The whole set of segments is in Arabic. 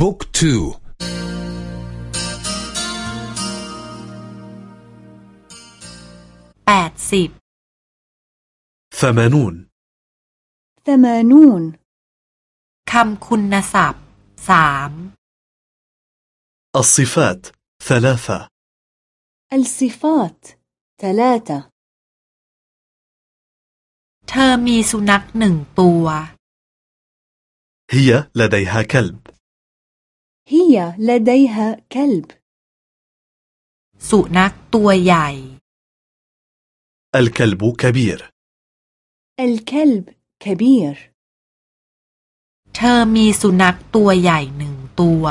บุ๊กทูแปดสิบ ثمانون ثمانون คำคุณศัพท์สาม الصفات ثلاثة الصفات ثلاثة เธอมีสุนัขหนึ่งตัว هي لديها كلب هي لديها كلب สุนัขตัวใหญ่ الكلب كبير الكلب كبير เธอมีสุนัขตัวใหญ่หนึ่งตัว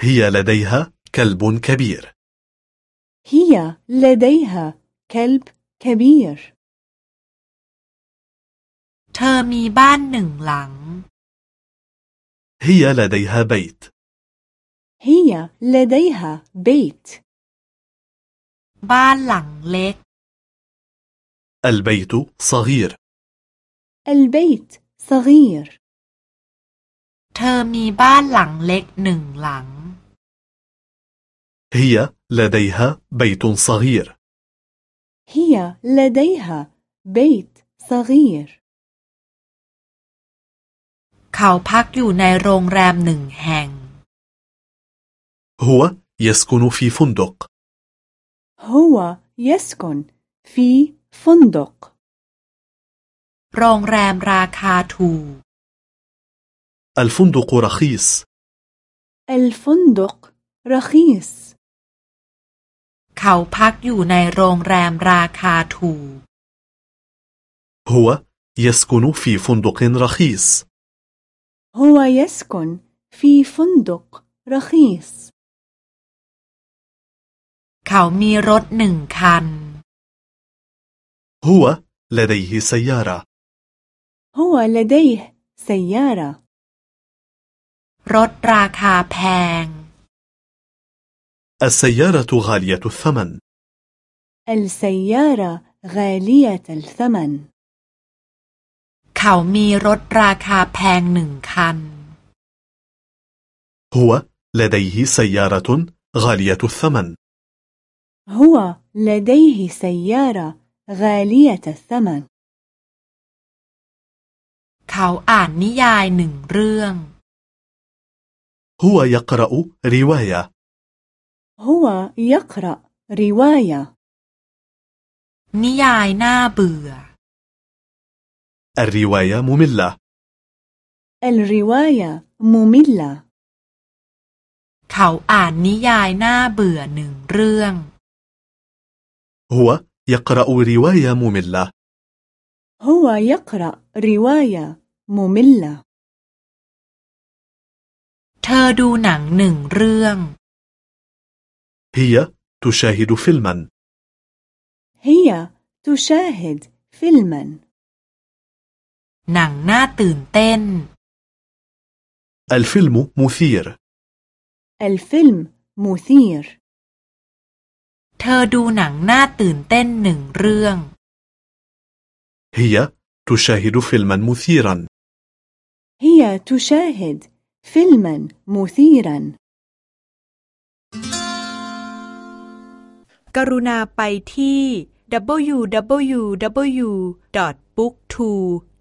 هي لديها كلب كبير هي لديها كلب كبير เธอมีบ้านหนึ่งหลัง هي لديها بيت هي لديها بيت บ้านหลังเล็ก البيت صغير البيت صغير เธอมีบ้านหลังเล็กหนึ่งหลัง هي لديها بيت صغير هي لديها بيت صغير เขาพักอยู่ในโรงแรมหนึ่งแห่ง هو يسكن في فندق هو يسكن في فندق โรงแรมราคาถูก الفندق رخيص الفندق رخيص เขาพักอยู่ในโรงแรมราคาถูก هو يسكن في فندق رخيص هو يسكن في فندق رخيص เขามีรถหนึ่งคัน هو لديه سيارة هو لديه سيارة รถราคาแพง السيارة غالية الثمن السيارة غالية الثمن เขามีรถราคาแพงหนึ่งคัน هو لديه سيارة غالية الثمن هو لديه سيارة غالية الثمن เขาอ่านนิยายหนึ่งเรื่อง هو يقرأ رواية هو يقرأ رواية นิยายน่าเบื่อ الرواية مملة الرواية مملة เขาอ่านนิยายน่าเบื่อหนึ่งเรื่อง هو يقرأ رواية مملة هو يقرأ رواية مملة เธอดูหนังหนึ่งเรื่อง هي تشاهد فيلما هي تشاهد فيلما หนังน่าตื่นเต้น الفيلم مثير الفيلم مثير เธอดูหนังน่าตื่นเต้นหนึ่งเรื่อง هي تشاهد فيلما مثيرا هي تشاهد فيلما مثيرا กรุณาไปที่